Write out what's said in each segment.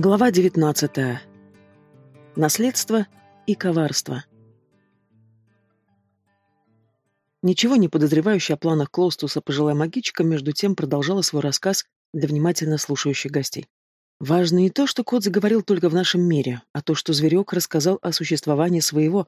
Глава 19. Наследство и коварство. Ничего не подозревающая о планах Клостуса пожилая магичка между тем продолжала свой рассказ для внимательно слушающих гостей. Важно не то, что кот заговорил только в нашем мире, а то, что зверек рассказал о существовании своего.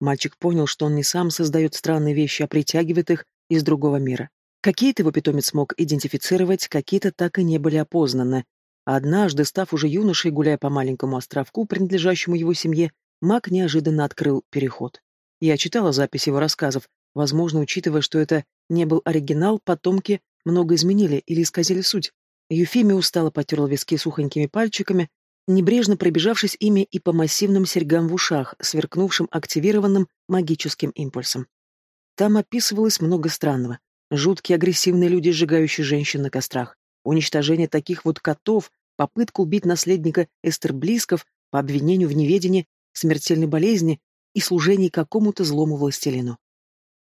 Мальчик понял, что он не сам создает странные вещи, а притягивает их из другого мира. Какие-то его питомец мог идентифицировать, какие-то так и не были опознаны, Однажды, став уже юношей, гуляя по маленькому островку, принадлежащему его семье, маг неожиданно открыл переход. Я читала запись его рассказов, возможно, учитывая, что это не был оригинал, потомки много изменили или исказили суть. Юфимия устало потерла виски сухонькими пальчиками, небрежно пробежавшись ими и по массивным серьгам в ушах, сверкнувшим активированным магическим импульсом. Там описывалось много странного. Жуткие агрессивные люди, сжигающие женщин на кострах. Уничтожение таких вот котов, попытка убить наследника Эстерблисков по обвинению в неведении, смертельной болезни и служении какому-то злому властелину.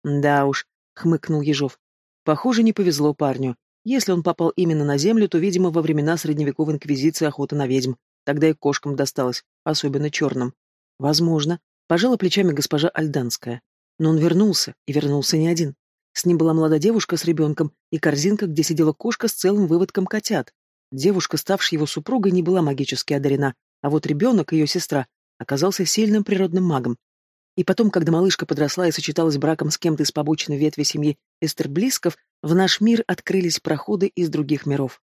«Да уж», — хмыкнул Ежов, — «похоже, не повезло парню. Если он попал именно на землю, то, видимо, во времена средневековой инквизиции охота на ведьм. Тогда и кошкам досталось, особенно черным. Возможно, пожала плечами госпожа Альданская. Но он вернулся, и вернулся не один. С ним была молодая девушка с ребенком и корзинка, где сидела кошка с целым выводком котят. Девушка, ставшая его супругой, не была магически одарена, а вот ребенок, ее сестра, оказался сильным природным магом. И потом, когда малышка подросла и сочеталась браком с кем-то из побочной ветви семьи Эстерблисков, в наш мир открылись проходы из других миров.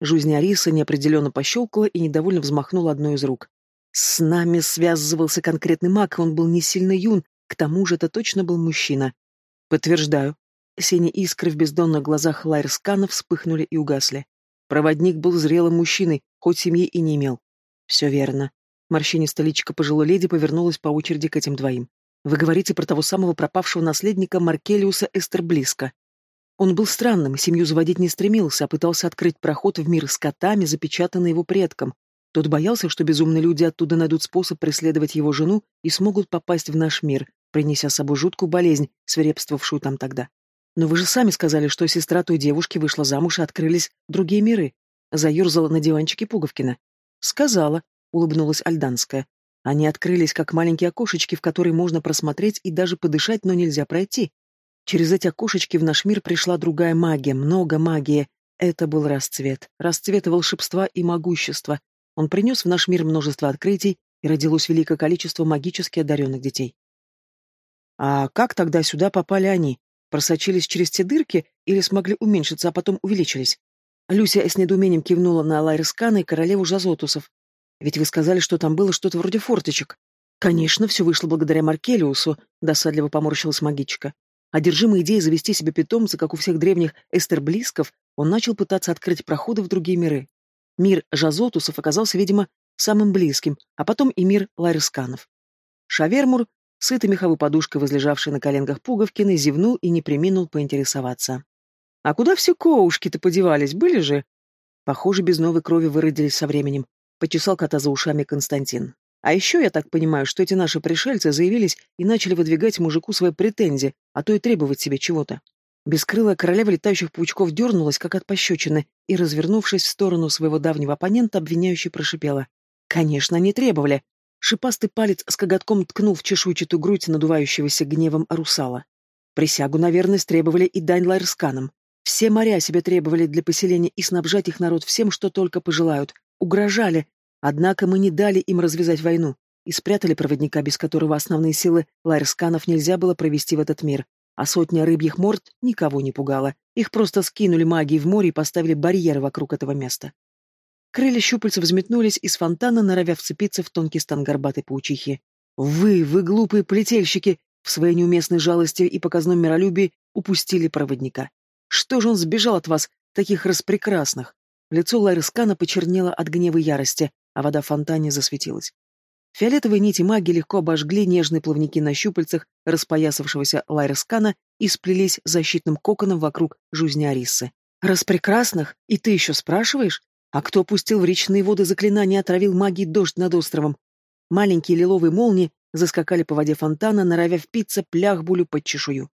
Жизнь Ариса неопределенно пощелкала и недовольно взмахнула одной из рук. С нами связывался конкретный маг, он был не сильно юн, к тому же это точно был мужчина. Подтверждаю. Синие искры в бездонных глазах Лайрскана вспыхнули и угасли. Проводник был зрелым мужчиной, хоть семьи и не имел. Все верно. Морщинистая личико пожилой леди повернулась по очереди к этим двоим. Вы говорите про того самого пропавшего наследника Маркелиуса Эстерблиска. Он был странным, семью заводить не стремился, а пытался открыть проход в мир с котами, запечатанный его предком. Тот боялся, что безумные люди оттуда найдут способ преследовать его жену и смогут попасть в наш мир, принеся с собой жуткую болезнь, свирепствовавшую там тогда. Но вы же сами сказали, что сестра той девушки вышла замуж и открылись другие миры. Заерзала на диванчике Пуговкина. Сказала, улыбнулась Альданская. Они открылись, как маленькие окошечки, в которые можно просмотреть и даже подышать, но нельзя пройти. Через эти окошечки в наш мир пришла другая магия, много магии. Это был расцвет, расцвет волшебства и могущества. Он принес в наш мир множество открытий, и родилось великое количество магически одаренных детей. А как тогда сюда попали они? Просочились через те дырки или смогли уменьшиться, а потом увеличились? Люся с недоумением кивнула на Лайрскана и королеву Жазотусов. Ведь вы сказали, что там было что-то вроде форточек. Конечно, все вышло благодаря Маркелиусу, досадливо поморщилась магичка. Одержимый идеей завести себе питомца, как у всех древних эстерблисков, он начал пытаться открыть проходы в другие миры. Мир Жазотусов оказался, видимо, самым близким, а потом и мир Лайрсканов. Шавермур Сытый меховой подушкой, возлежавший на коленках Пуговкины, зевнул и не приминул поинтересоваться. «А куда все коушки-то подевались, были же?» Похоже, без новой крови выродились со временем. Почесал кота за ушами Константин. А еще я так понимаю, что эти наши пришельцы заявились и начали выдвигать мужику свои претензии, а то и требовать себе чего-то. Бескрылая королева летающих паучков дернулась, как от пощечины, и, развернувшись в сторону своего давнего оппонента, обвиняюще прошипела. «Конечно, не требовали. Шипастый палец с коготком ткнул в чешуйчатую грудь надувающегося гневом русала. Присягу на верность требовали и дань лайрсканам. Все моря себе требовали для поселения и снабжать их народ всем, что только пожелают. Угрожали. Однако мы не дали им развязать войну и спрятали проводника, без которого основные силы лайрсканов нельзя было провести в этот мир. А сотня рыбьих морд никого не пугала. Их просто скинули магией в море и поставили барьеры вокруг этого места. Крылья щупальца взметнулись из фонтана, норовя вцепиться в тонкий стан горбатой паучихи. «Вы, вы, глупые полетельщики!» В своей неуместной жалости и показном миролюбии упустили проводника. Что же он сбежал от вас, таких распрекрасных? Лицо Лайрскана почернело от гнева и ярости, а вода в фонтане засветилась. Фиолетовые нити магии легко обожгли нежные плавники на щупальцах распоясавшегося Лайрскана и сплелись защитным коконом вокруг жузни Арисы. «Распрекрасных? И ты еще спрашиваешь?» А кто пустил в речные воды заклинания, отравил магией дождь над островом? Маленькие лиловые молнии заскакали по воде фонтана, норовя впиться пляхбулю под чешую.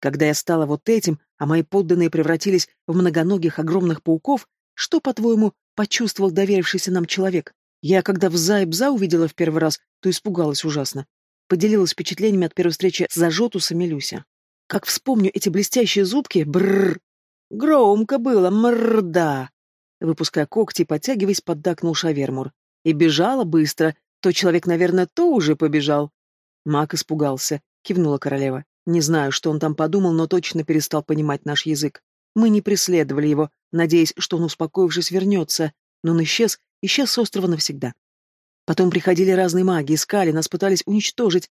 Когда я стала вот этим, а мои подданные превратились в многоногих огромных пауков, что, по-твоему, почувствовал доверившийся нам человек? Я, когда в Зайбза увидела в первый раз, то испугалась ужасно. Поделилась впечатлениями от первой встречи с Зажотусами Люся. Как вспомню эти блестящие зубки, бррр. Громко было, мрда. Выпуская когти, подтягиваясь, поддакнул Шавермур. И бежала быстро. То человек, наверное, то уже побежал. Мак испугался, кивнула королева. Не знаю, что он там подумал, но точно перестал понимать наш язык. Мы не преследовали его, надеясь, что он, успокоившись, вернется, но он исчез, исчез с острова навсегда. Потом приходили разные маги, искали, нас пытались уничтожить.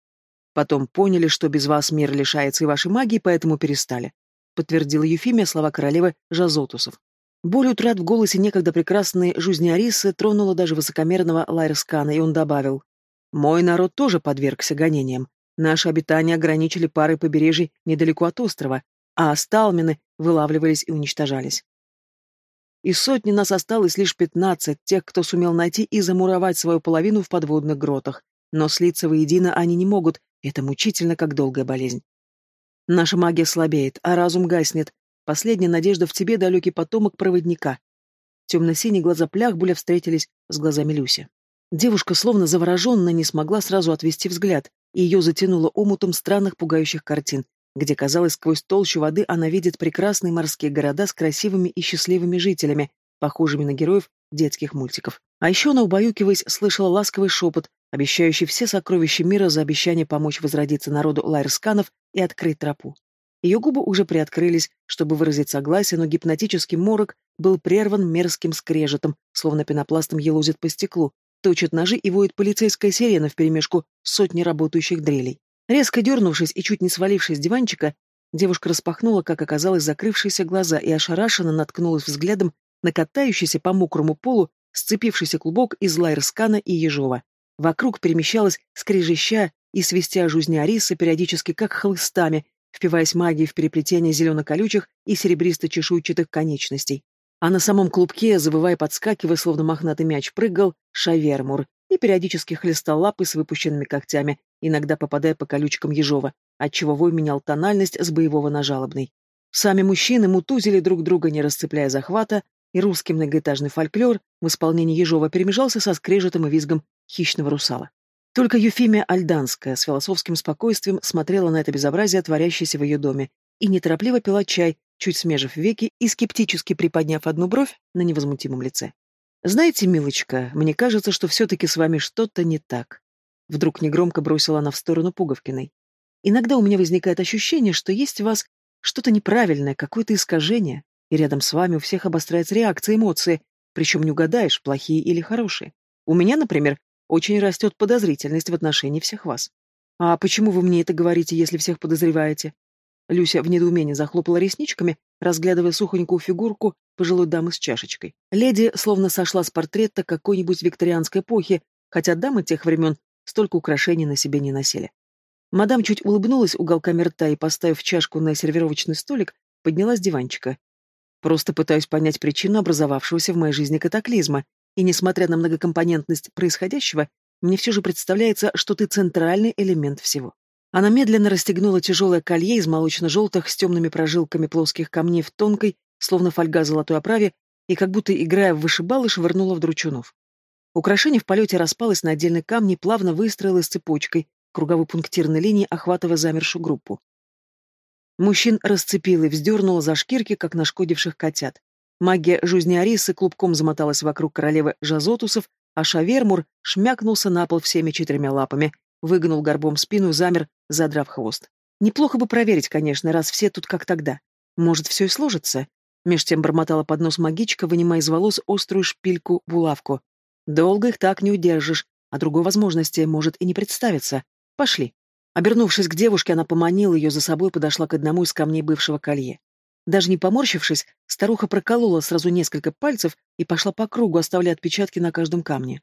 Потом поняли, что без вас мир лишается и вашей магии, поэтому перестали. Подтвердила Юфимия слова королевы Жазотусов. Боль утрат в голосе некогда прекрасной жизни Арисы тронула даже высокомерного Лайрскана, и он добавил. «Мой народ тоже подвергся гонениям. Наши обитания ограничили парой побережий недалеко от острова, а сталмены вылавливались и уничтожались. Из сотни нас осталось лишь пятнадцать, тех, кто сумел найти и замуровать свою половину в подводных гротах. Но слиться воедино они не могут, это мучительно, как долгая болезнь. Наша магия слабеет, а разум гаснет. Последняя надежда в тебе, далекий потомок проводника. Темно-синие глаза Пляхбуля встретились с глазами Люси. Девушка, словно завороженная, не смогла сразу отвести взгляд, и ее затянуло омутом странных пугающих картин, где, казалось, сквозь толщу воды она видит прекрасные морские города с красивыми и счастливыми жителями, похожими на героев детских мультиков. А еще она, убаюкиваясь, слышала ласковый шепот, обещающий все сокровища мира за обещание помочь возродиться народу лайрсканов и открыть тропу. Ее губы уже приоткрылись, чтобы выразить согласие, но гипнотический морок был прерван мерзким скрежетом, словно пенопластом елозит по стеклу, точит ножи и воет полицейская сирена вперемешку сотни работающих дрелей. Резко дернувшись и чуть не свалившись с диванчика, девушка распахнула, как оказалось, закрывшиеся глаза и ошарашенно наткнулась взглядом на катающийся по мокрому полу сцепившийся клубок из Лайрскана и Ежова. Вокруг перемещалась скрежеща и свистя жузня Ариса периодически как хлыстами, впиваясь магией в переплетение зелено-колючих и серебристо-чешуйчатых конечностей. А на самом клубке, завывая подскакивая, словно мохнатый мяч, прыгал шавермур и периодически хлестал лапы с выпущенными когтями, иногда попадая по колючкам Ежова, отчего вой менял тональность с боевого на жалобный. Сами мужчины мутузили друг друга, не расцепляя захвата, и русский многоэтажный фольклор в исполнении Ежова перемежался со скрежетом и визгом хищного русала. Только Юфимия Альданская с философским спокойствием смотрела на это безобразие, творящееся в ее доме, и неторопливо пила чай, чуть смежив веки и скептически приподняв одну бровь на невозмутимом лице. «Знаете, милочка, мне кажется, что все-таки с вами что-то не так. Вдруг негромко бросила она в сторону Пуговкиной. Иногда у меня возникает ощущение, что есть в вас что-то неправильное, какое-то искажение, и рядом с вами у всех обостряется реакция, эмоции, причем не угадаешь, плохие или хорошие. У меня, например, очень растет подозрительность в отношении всех вас. А почему вы мне это говорите, если всех подозреваете? Люся в недоумении захлопала ресничками, разглядывая сухонькую фигурку пожилой дамы с чашечкой. Леди словно сошла с портрета какой-нибудь викторианской эпохи, хотя дамы тех времен столько украшений на себе не носили. Мадам чуть улыбнулась уголками рта и, поставив чашку на сервировочный столик, поднялась с диванчика. Просто пытаюсь понять причину образовавшегося в моей жизни катаклизма, и, несмотря на многокомпонентность происходящего, мне все же представляется, что ты центральный элемент всего. Она медленно расстегнула тяжелое колье из молочно-желтых с темными прожилками плоских камней в тонкой, словно фольга золотой оправе, и как будто, играя в вышибалы, швырнула в дручунов. Украшение в полете распалось на отдельные камни и плавно выстроилось цепочкой, круговой пунктирной линии, охватывая замершую группу. Мужчин расцепил и вздернула за шкирки, как нашкодивших котят. Магия жизни Арисы клубком замоталась вокруг королевы Жазотусов, а Шавермур шмякнулся на пол всеми четырьмя лапами, выгнул горбом спину, замер, задрав хвост. Неплохо бы проверить, конечно, раз все тут как тогда. Может, все и сложится? Меж тем бормотала под нос магичка, вынимая из волос острую шпильку-булавку. Долго их так не удержишь, а другой возможности может и не представиться. Пошли. Обернувшись к девушке, она поманила ее за собой и подошла к одному из камней бывшего колье. Даже не поморщившись, старуха проколола сразу несколько пальцев и пошла по кругу, оставляя отпечатки на каждом камне.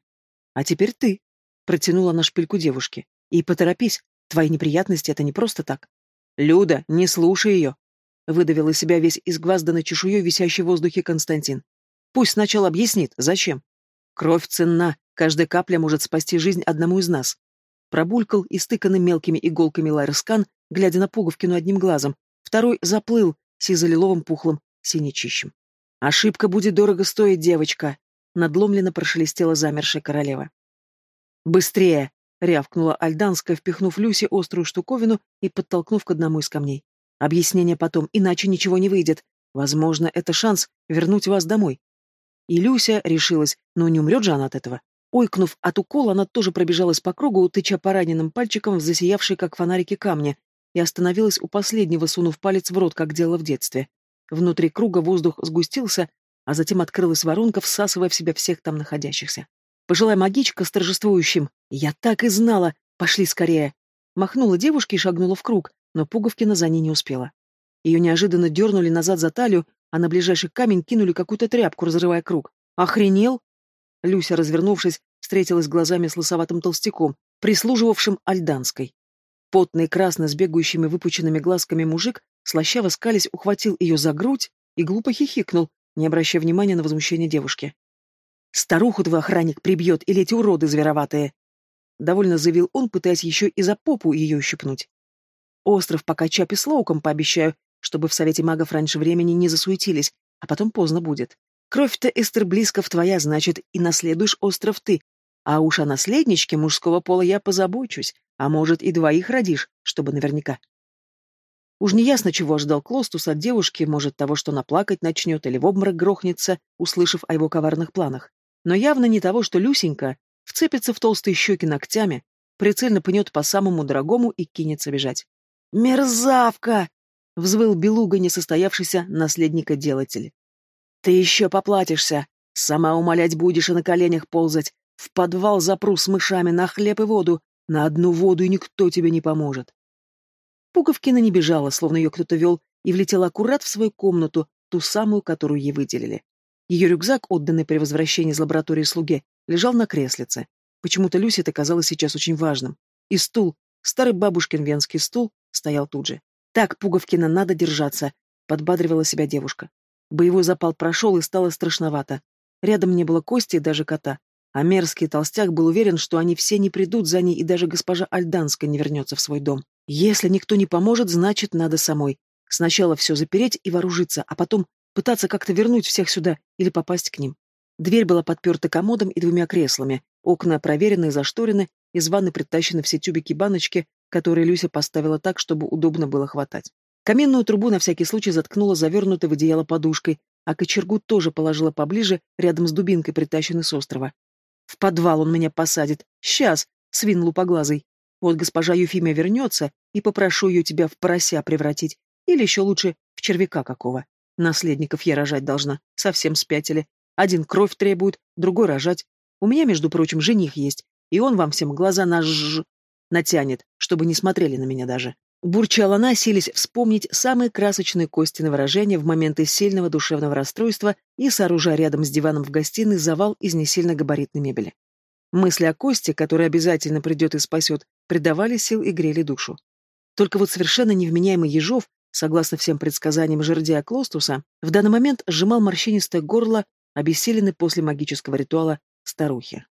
«А теперь ты», — протянула на шпильку девушки. «И поторопись, твои неприятности — это не просто так». «Люда, не слушай ее», — выдавил из себя весь изгвазданный чешуей висящий в воздухе Константин. «Пусть сначала объяснит, зачем». Кровь ценна, каждая капля может спасти жизнь одному из нас. Пробулькал истыканный мелкими иголками Лайрскан, глядя на Пуговкину одним глазом. Второй заплыл, сизо-лиловым пухлым синячищем. Ошибка будет дорого стоить, девочка. надломленно прошелестела замершая королева. «Быстрее!» — рявкнула Альданская, впихнув Люси острую штуковину и подтолкнув к одному из камней. «Объяснение потом, иначе ничего не выйдет. Возможно, это шанс вернуть вас домой». И Люся решилась, но не умрет же она от этого. Ойкнув от укола, она тоже пробежалась по кругу, тыча пораненным пальчиком в засиявшие, как фонарики, камни, и остановилась у последнего, сунув палец в рот, как делала в детстве. Внутри круга воздух сгустился, а затем открылась воронка, всасывая в себя всех там находящихся. Пожилая магичка с торжествующим «Я так и знала! Пошли скорее!» Махнула девушке и шагнула в круг, но Пуговкина за ней не успела. Ее неожиданно дернули назад за талию, а на ближайший камень кинули какую-то тряпку, разрывая круг. «Охренел?» Люся, развернувшись, встретилась глазами с лысоватым толстяком, прислуживавшим Альданской. Потный, красный, с бегающими выпученными глазками мужик, слащаво скались, ухватил ее за грудь и глупо хихикнул, не обращая внимания на возмущение девушки. «Старуху твой охранник прибьет, или эти уроды звероватые!» Довольно заявил он, пытаясь еще и за попу ее ущипнуть. «Остров пока Чапи с Лоуком пообещаю, чтобы в Совете магов раньше времени не засуетились, а потом поздно будет. Кровь-то, Эстер Близков, твоя, значит, и наследуешь остров ты. А уж о наследничке мужского пола я позабочусь, а может, и двоих родишь, чтобы наверняка. Уж не ясно, чего ожидал Клостус от девушки, может, того, что наплакать начнет или в обморок грохнется, услышав о его коварных планах. Но явно не того, что Люсенька вцепится в толстые щеки ногтями, прицельно пнет по самому дорогому и кинется бежать. «Мерзавка!» — взвыл белуга несостоявшийся наследника-делатель. Ты еще поплатишься. Сама умолять будешь и на коленях ползать. В подвал запру с мышами на хлеб и воду. На одну воду и никто тебе не поможет. Пуговкина не бежала, словно ее кто-то вел, и влетела аккурат в свою комнату, ту самую, которую ей выделили. Ее рюкзак, отданный при возвращении из лаборатории слуге, лежал на креслице. Почему-то Люсе это казалось сейчас очень важным. И стул, старый бабушкин венский стул, стоял тут же. «Так, Пуговкина, надо держаться», — подбадривала себя девушка. Боевой запал прошел, и стало страшновато. Рядом не было Кости и даже кота. А мерзкий толстяк был уверен, что они все не придут за ней, и даже госпожа Альданская не вернется в свой дом. Если никто не поможет, значит, надо самой. Сначала все запереть и вооружиться, а потом пытаться как-то вернуть всех сюда или попасть к ним. Дверь была подперта комодом и двумя креслами, окна проверены и зашторены, из ванны притащены все тюбики и баночки, которые Люся поставила так, чтобы удобно было хватать. Каменную трубу на всякий случай заткнула завернутой в одеяло подушкой, а кочергу тоже положила поближе, рядом с дубинкой, притащенной с острова. В подвал он меня посадит. Сейчас, свин лупоглазый. Вот госпожа Юфимия вернется, и попрошу ее тебя в порося превратить. Или еще лучше, в червяка какого. Наследников я рожать должна. Совсем спятили. Один кровь требует, другой рожать. У меня, между прочим, жених есть, и он вам всем глаза наж... натянет, чтобы не смотрели на меня даже. Бурчала она, силясь вспомнить самые красочные Костины выражения в моменты сильного душевного расстройства и сооружая рядом с диваном в гостиной завал из несильно габаритной мебели. Мысли о Косте, который обязательно придет и спасет, придавали сил и грели душу. Только вот совершенно невменяемый Ежов, согласно всем предсказаниям жердя Клостуса, в данный момент сжимал морщинистое горло, обессиленный после магического ритуала старухи.